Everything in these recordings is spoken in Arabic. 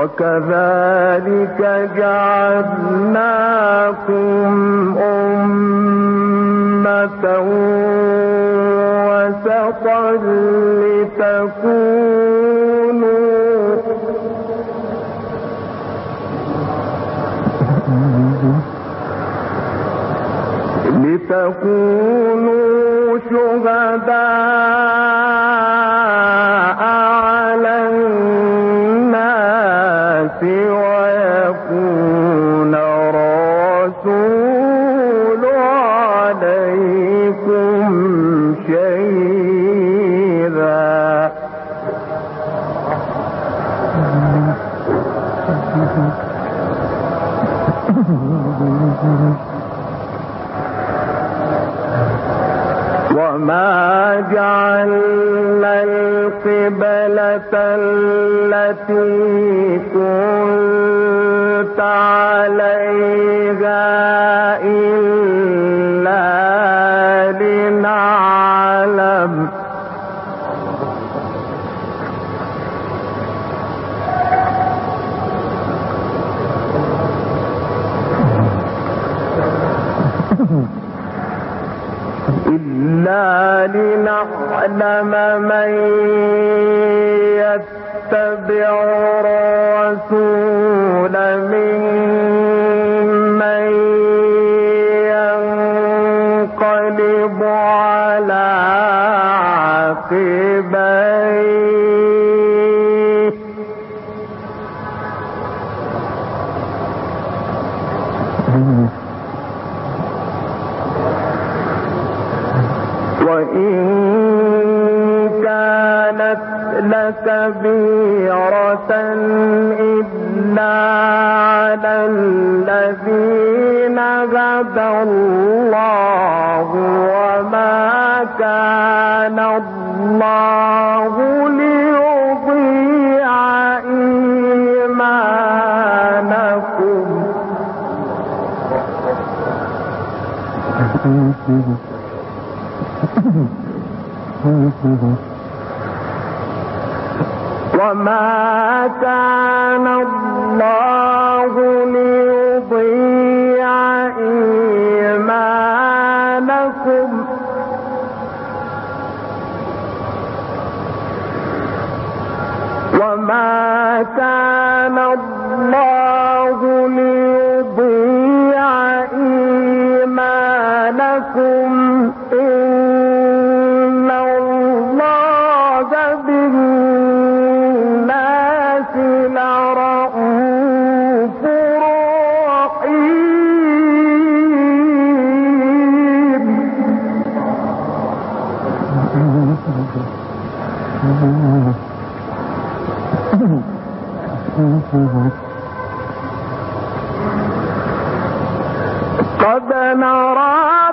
وكذلك جعلناكم أمة وسطا لتكونوا لتكونوا وما جعلنا القبلة التي إلا على الذين هدى الله وما كان الله ليضيع إيمانكم. وما كان الله ليضيع إيمانكم قد نرى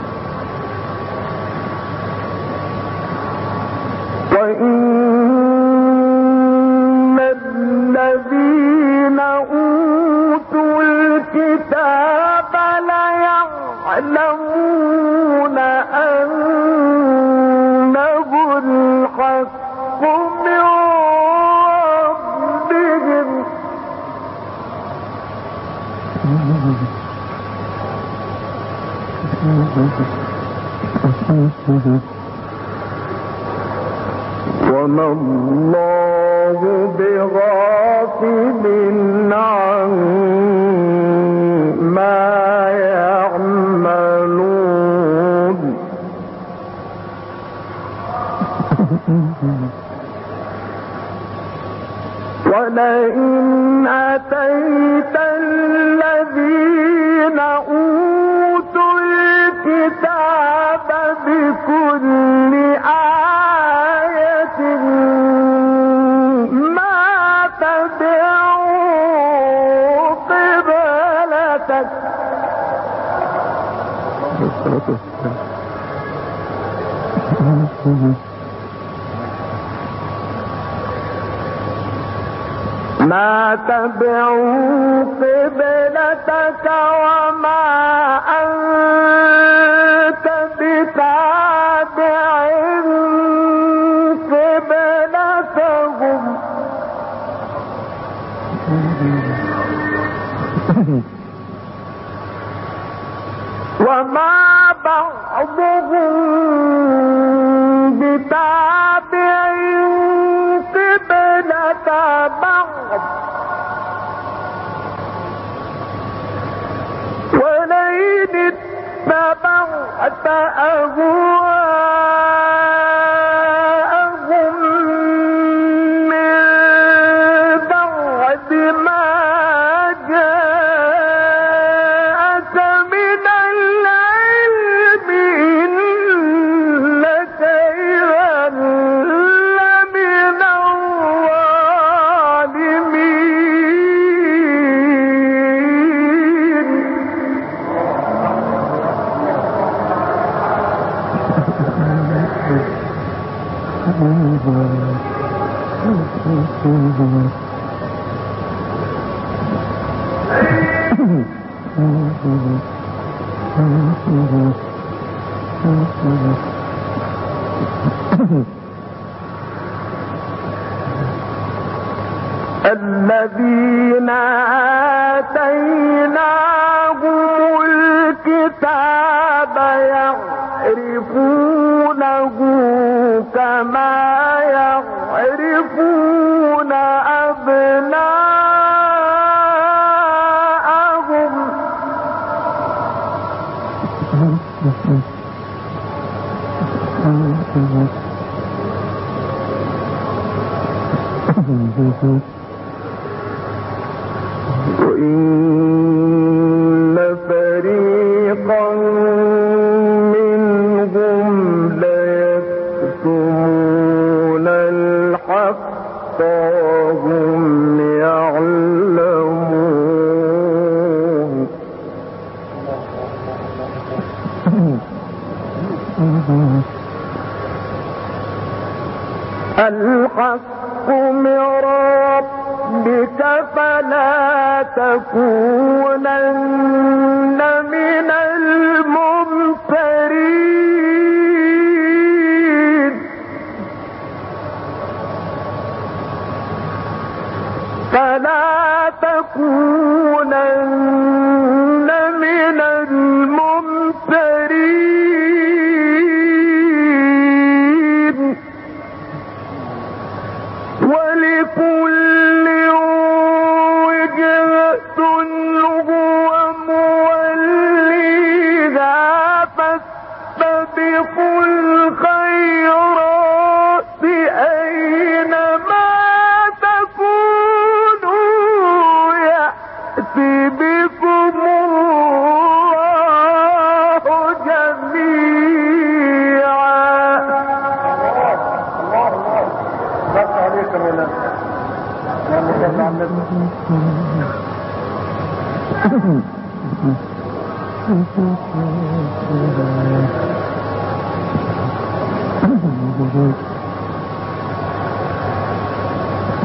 ولئن أتيت الذين أوتوا الكتاب بكل آية ما تدعوا قبلتك Mm-hmm. وما تبعوا قبلتك وما أنت بتابع قبلتهم. وما بعضهم Mm-hmm. وإن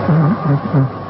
Uh -huh. Uh.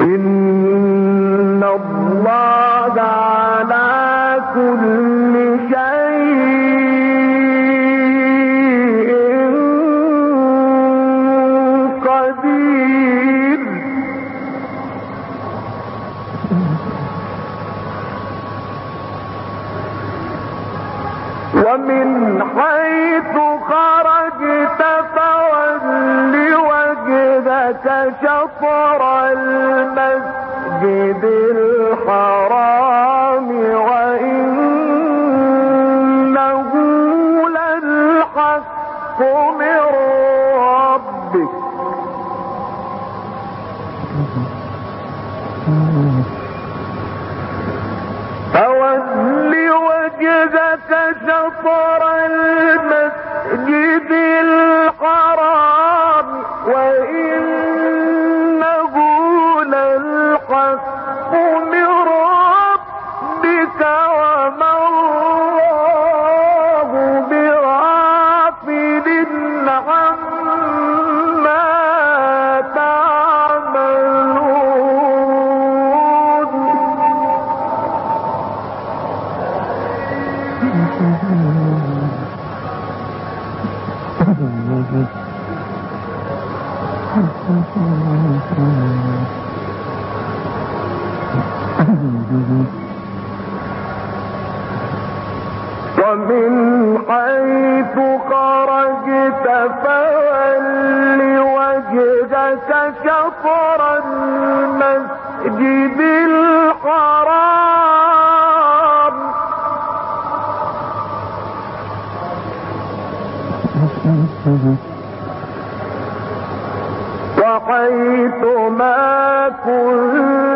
إن وجهك المسجد الحرام. وحيث ما كنت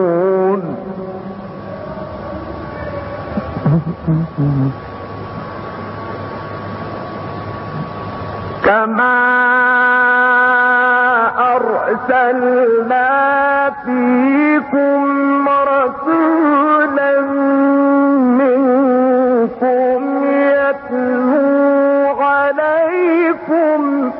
كما أرسلنا فيكم رسولا منكم يتلو عليكم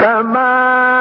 كما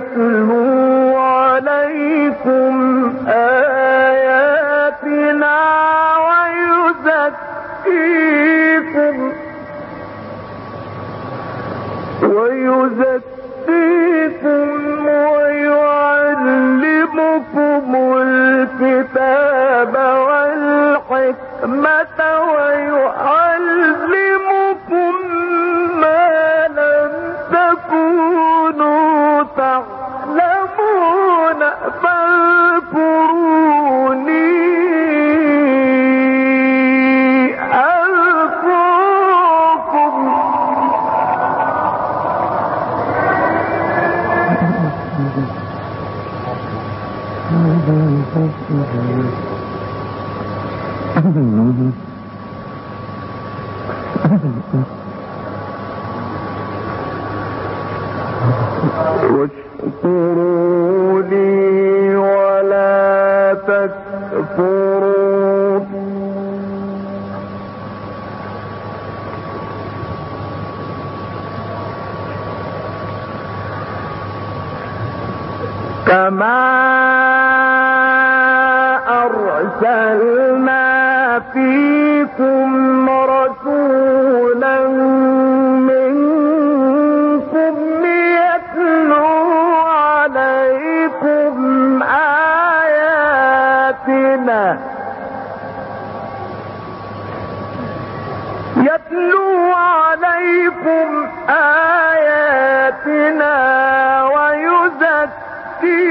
مَوْعِدَةُ ہوں ti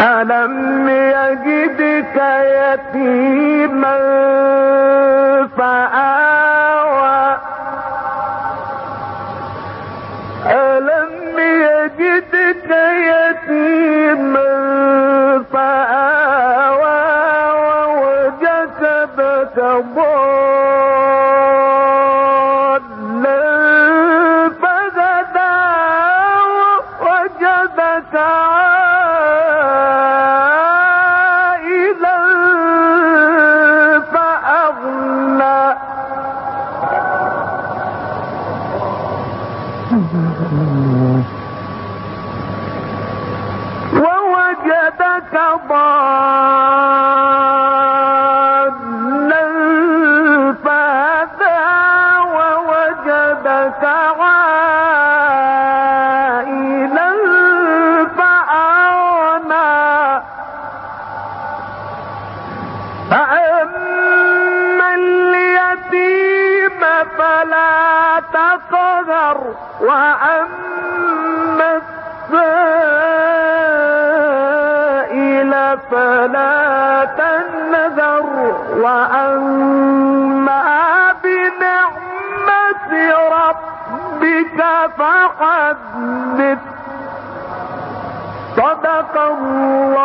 ألم يجدك يتيما فآل ووجدك الله